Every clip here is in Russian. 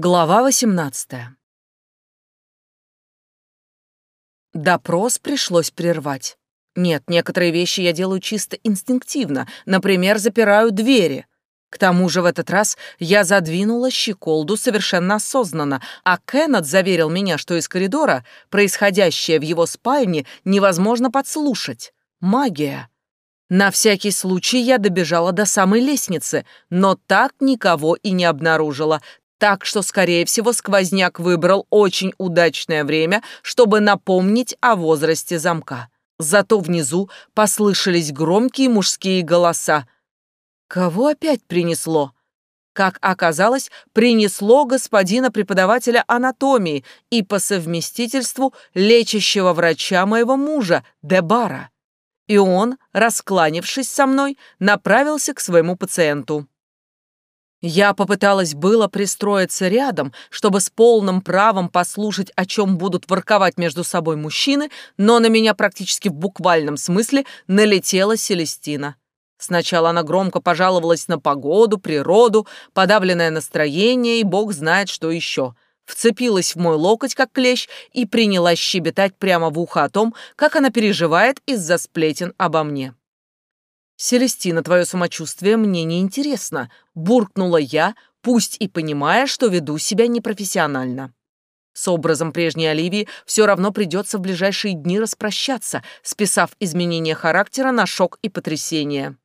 Глава 18 Допрос пришлось прервать. Нет, некоторые вещи я делаю чисто инстинктивно, например, запираю двери. К тому же в этот раз я задвинула щеколду совершенно осознанно, а Кеннет заверил меня, что из коридора происходящее в его спальне невозможно подслушать. Магия. На всякий случай я добежала до самой лестницы, но так никого и не обнаружила, так что, скорее всего, сквозняк выбрал очень удачное время, чтобы напомнить о возрасте замка. Зато внизу послышались громкие мужские голоса. Кого опять принесло? Как оказалось, принесло господина преподавателя анатомии и по совместительству лечащего врача моего мужа, Дебара. И он, раскланившись со мной, направился к своему пациенту. Я попыталась было пристроиться рядом, чтобы с полным правом послушать, о чем будут ворковать между собой мужчины, но на меня практически в буквальном смысле налетела Селестина. Сначала она громко пожаловалась на погоду, природу, подавленное настроение и бог знает что еще. Вцепилась в мой локоть, как клещ, и принялась щебетать прямо в ухо о том, как она переживает из-за сплетен обо мне. «Селестина, твое самочувствие мне не интересно», — буркнула я, пусть и понимая, что веду себя непрофессионально. С образом прежней Оливии все равно придется в ближайшие дни распрощаться, списав изменение характера на шок и потрясение.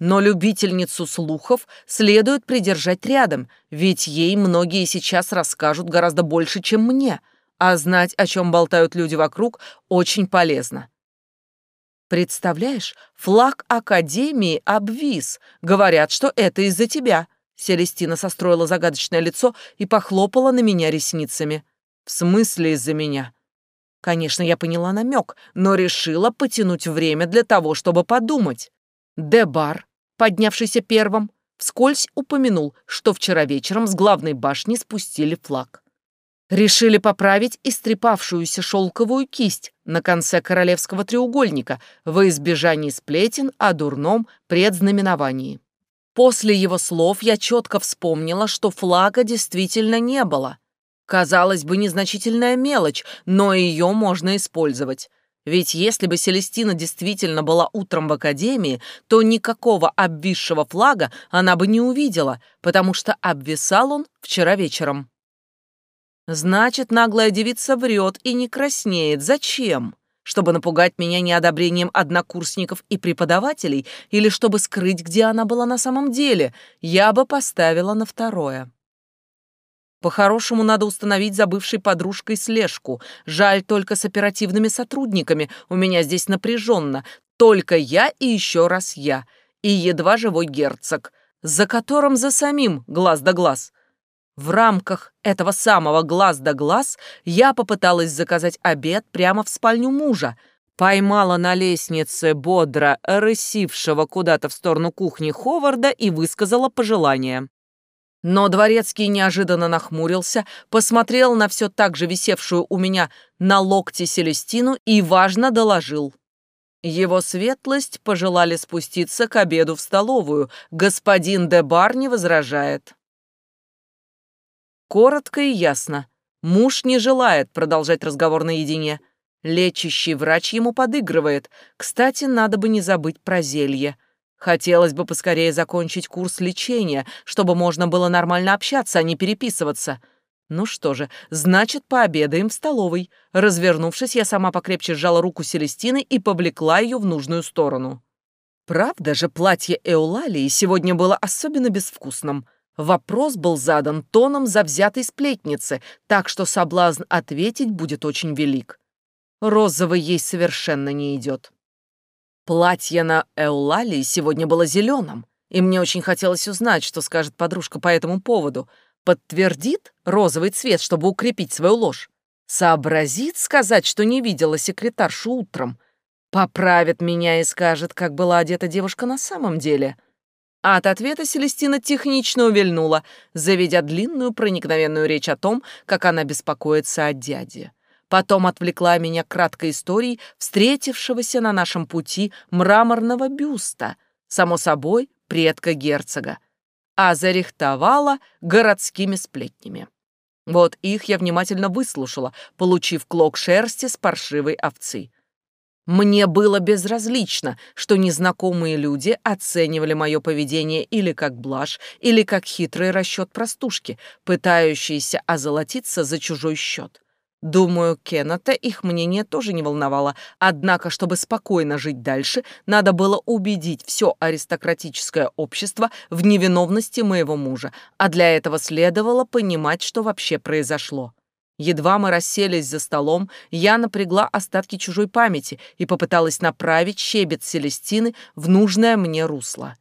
Но любительницу слухов следует придержать рядом, ведь ей многие сейчас расскажут гораздо больше, чем мне, а знать, о чем болтают люди вокруг, очень полезно. Представляешь, флаг Академии обвис. Говорят, что это из-за тебя. Селестина состроила загадочное лицо и похлопала на меня ресницами. В смысле из-за меня? Конечно, я поняла намек, но решила потянуть время для того, чтобы подумать. Дебар, поднявшийся первым, вскользь упомянул, что вчера вечером с главной башни спустили флаг. Решили поправить истрепавшуюся шелковую кисть на конце королевского треугольника во избежании сплетен о дурном предзнаменовании. После его слов я четко вспомнила, что флага действительно не было. Казалось бы, незначительная мелочь, но ее можно использовать. Ведь если бы Селестина действительно была утром в академии, то никакого обвисшего флага она бы не увидела, потому что обвисал он вчера вечером. Значит, наглая девица врет и не краснеет. Зачем? Чтобы напугать меня неодобрением однокурсников и преподавателей или чтобы скрыть, где она была на самом деле, я бы поставила на второе. По-хорошему, надо установить за бывшей подружкой слежку. Жаль, только с оперативными сотрудниками. У меня здесь напряженно. Только я и еще раз я. И едва живой герцог, за которым за самим глаз да глаз. В рамках этого самого глаз да глаз я попыталась заказать обед прямо в спальню мужа, поймала на лестнице бодро рысившего куда-то в сторону кухни Ховарда и высказала пожелание. Но дворецкий неожиданно нахмурился, посмотрел на все так же висевшую у меня на локте Селестину и важно доложил. Его светлость пожелали спуститься к обеду в столовую. Господин Дебар не возражает. Коротко и ясно. Муж не желает продолжать разговор наедине. Лечащий врач ему подыгрывает. Кстати, надо бы не забыть про зелье. Хотелось бы поскорее закончить курс лечения, чтобы можно было нормально общаться, а не переписываться. Ну что же, значит, пообедаем в столовой. Развернувшись, я сама покрепче сжала руку Селестины и повлекла ее в нужную сторону. Правда же, платье Эулалии сегодня было особенно безвкусным — Вопрос был задан тоном завзятой сплетницы, так что соблазн ответить будет очень велик. Розовый ей совершенно не идет. Платье на Эулалии сегодня было зеленым, и мне очень хотелось узнать, что скажет подружка по этому поводу. Подтвердит розовый цвет, чтобы укрепить свою ложь? Сообразит сказать, что не видела секретаршу утром? Поправит меня и скажет, как была одета девушка на самом деле — а от ответа Селестина технично увильнула, заведя длинную проникновенную речь о том, как она беспокоится о дяде. Потом отвлекла меня краткой историей встретившегося на нашем пути мраморного бюста, само собой, предка герцога. а зарихтовала городскими сплетнями. Вот их я внимательно выслушала, получив клок шерсти с паршивой овцы. Мне было безразлично, что незнакомые люди оценивали мое поведение или как блажь, или как хитрый расчет простушки, пытающиеся озолотиться за чужой счет. Думаю, Кеннета их мнение тоже не волновало, однако, чтобы спокойно жить дальше, надо было убедить все аристократическое общество в невиновности моего мужа, а для этого следовало понимать, что вообще произошло. Едва мы расселись за столом, я напрягла остатки чужой памяти и попыталась направить щебет Селестины в нужное мне русло.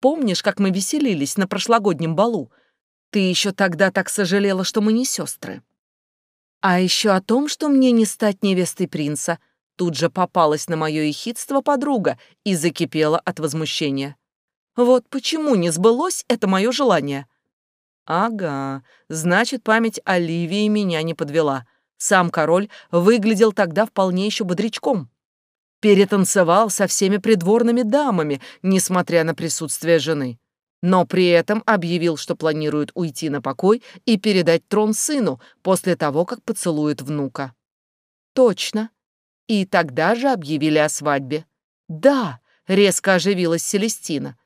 Помнишь, как мы веселились на прошлогоднем балу? Ты еще тогда так сожалела, что мы не сестры. А еще о том, что мне не стать невестой принца. Тут же попалась на мое ехидство подруга и закипела от возмущения. Вот почему не сбылось это мое желание? Ага, значит, память Оливии меня не подвела. Сам король выглядел тогда вполне еще бодрячком. Перетанцевал со всеми придворными дамами, несмотря на присутствие жены. Но при этом объявил, что планирует уйти на покой и передать трон сыну после того, как поцелует внука. Точно. И тогда же объявили о свадьбе. Да, резко оживилась Селестина.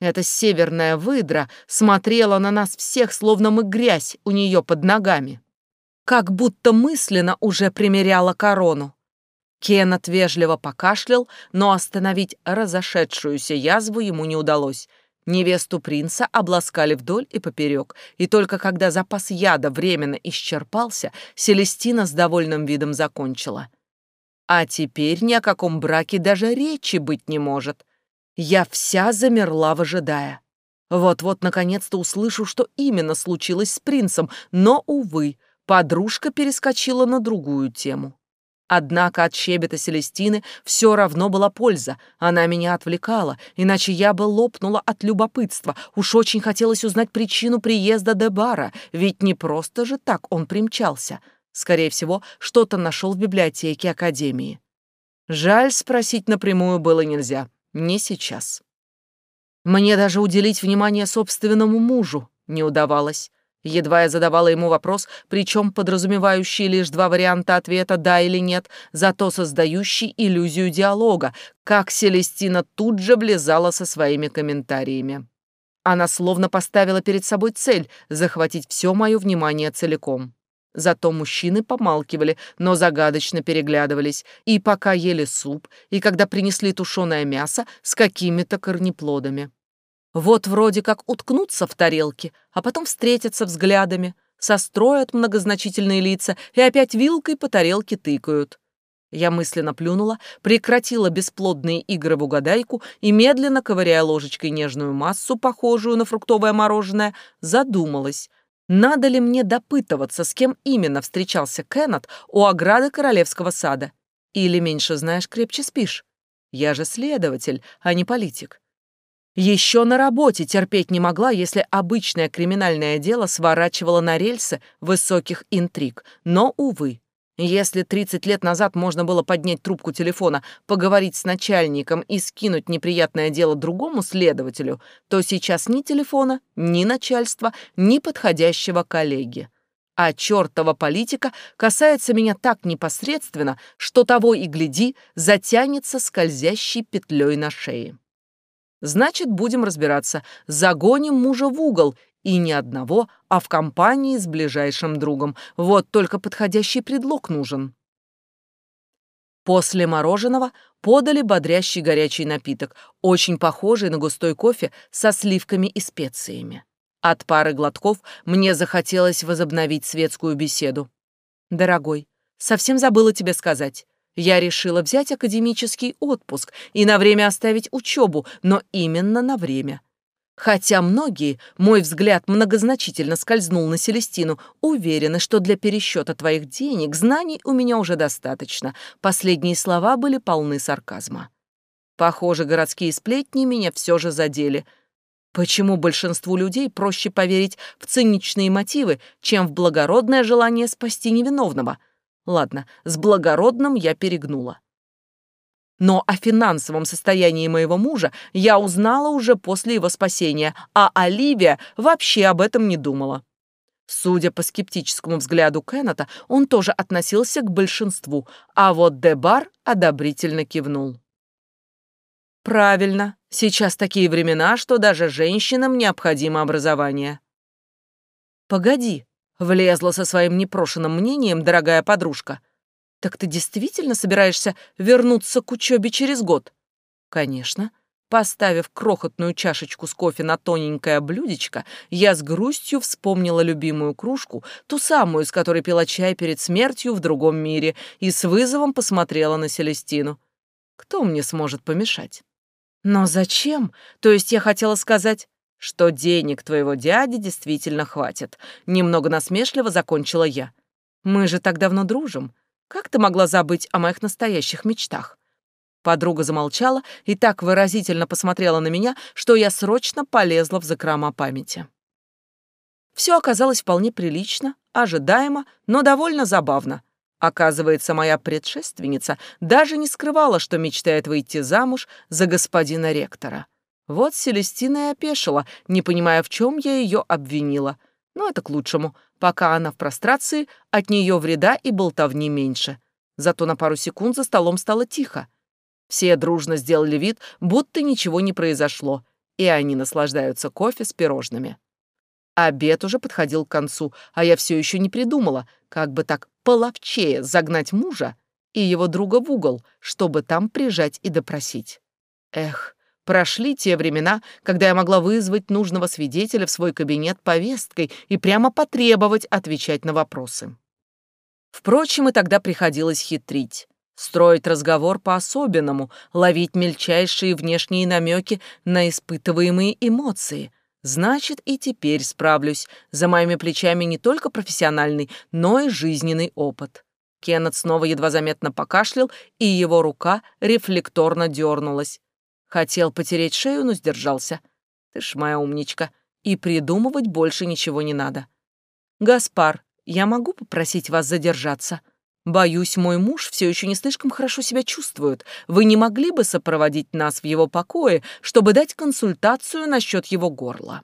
Эта северная выдра смотрела на нас всех, словно мы грязь у нее под ногами. Как будто мысленно уже примеряла корону. Кеннет вежливо покашлял, но остановить разошедшуюся язву ему не удалось. Невесту принца обласкали вдоль и поперек, и только когда запас яда временно исчерпался, Селестина с довольным видом закончила. А теперь ни о каком браке даже речи быть не может. Я вся замерла, выжидая. Вот-вот, наконец-то услышу, что именно случилось с принцем, но, увы, подружка перескочила на другую тему. Однако от щебета Селестины все равно была польза. Она меня отвлекала, иначе я бы лопнула от любопытства. Уж очень хотелось узнать причину приезда Дебара, ведь не просто же так он примчался. Скорее всего, что-то нашел в библиотеке Академии. Жаль, спросить напрямую было нельзя. Не сейчас. Мне даже уделить внимание собственному мужу не удавалось. Едва я задавала ему вопрос, причем подразумевающий лишь два варианта ответа «да» или «нет», зато создающий иллюзию диалога, как Селестина тут же влезала со своими комментариями. Она словно поставила перед собой цель — захватить все мое внимание целиком. Зато мужчины помалкивали, но загадочно переглядывались, и пока ели суп, и когда принесли тушеное мясо с какими-то корнеплодами. Вот вроде как уткнутся в тарелке, а потом встретятся взглядами, состроят многозначительные лица и опять вилкой по тарелке тыкают. Я мысленно плюнула, прекратила бесплодные игры в угадайку и, медленно ковыряя ложечкой нежную массу, похожую на фруктовое мороженое, задумалась, надо ли мне допытываться, с кем именно встречался Кеннет у ограды Королевского сада? Или меньше знаешь, крепче спишь? Я же следователь, а не политик. Еще на работе терпеть не могла, если обычное криминальное дело сворачивало на рельсы высоких интриг. Но, увы, если 30 лет назад можно было поднять трубку телефона, поговорить с начальником и скинуть неприятное дело другому следователю, то сейчас ни телефона, ни начальства, ни подходящего коллеги. А чертова политика касается меня так непосредственно, что того и гляди, затянется скользящей петлей на шее. Значит, будем разбираться. Загоним мужа в угол и не одного, а в компании с ближайшим другом. Вот только подходящий предлог нужен. После мороженого подали бодрящий горячий напиток, очень похожий на густой кофе со сливками и специями. От пары глотков мне захотелось возобновить светскую беседу. «Дорогой, совсем забыла тебе сказать. Я решила взять академический отпуск и на время оставить учебу, но именно на время. Хотя многие, мой взгляд многозначительно скользнул на Селестину, уверены, что для пересчета твоих денег знаний у меня уже достаточно. Последние слова были полны сарказма. Похоже, городские сплетни меня все же задели. Почему большинству людей проще поверить в циничные мотивы, чем в благородное желание спасти невиновного? Ладно, с благородным я перегнула. Но о финансовом состоянии моего мужа я узнала уже после его спасения, а Оливия вообще об этом не думала. Судя по скептическому взгляду Кеннета, он тоже относился к большинству, а вот Дебар одобрительно кивнул. «Правильно. Сейчас такие времена, что даже женщинам необходимо образование». «Погоди», — влезла со своим непрошенным мнением дорогая подружка. «Так ты действительно собираешься вернуться к учебе через год?» «Конечно». Поставив крохотную чашечку с кофе на тоненькое блюдечко, я с грустью вспомнила любимую кружку, ту самую, с которой пила чай перед смертью в другом мире, и с вызовом посмотрела на Селестину. Кто мне сможет помешать? Но зачем? То есть я хотела сказать, что денег твоего дяди действительно хватит. Немного насмешливо закончила я. Мы же так давно дружим. Как ты могла забыть о моих настоящих мечтах? Подруга замолчала и так выразительно посмотрела на меня, что я срочно полезла в закрома памяти. Все оказалось вполне прилично, ожидаемо, но довольно забавно. Оказывается, моя предшественница даже не скрывала, что мечтает выйти замуж за господина ректора. Вот Селестина и опешила, не понимая, в чем я ее обвинила. Но это к лучшему. Пока она в прострации, от нее вреда и болтовни меньше. Зато на пару секунд за столом стало тихо. Все дружно сделали вид, будто ничего не произошло, и они наслаждаются кофе с пирожными. Обед уже подходил к концу, а я все еще не придумала, как бы так половчее загнать мужа и его друга в угол, чтобы там прижать и допросить. Эх, прошли те времена, когда я могла вызвать нужного свидетеля в свой кабинет повесткой и прямо потребовать отвечать на вопросы. Впрочем, и тогда приходилось хитрить. Строить разговор по-особенному, ловить мельчайшие внешние намеки на испытываемые эмоции. Значит, и теперь справлюсь. За моими плечами не только профессиональный, но и жизненный опыт. Кеннет снова едва заметно покашлял, и его рука рефлекторно дернулась. Хотел потереть шею, но сдержался. Ты ж моя умничка. И придумывать больше ничего не надо. «Гаспар, я могу попросить вас задержаться?» Боюсь, мой муж все еще не слишком хорошо себя чувствует. Вы не могли бы сопроводить нас в его покое, чтобы дать консультацию насчет его горла?»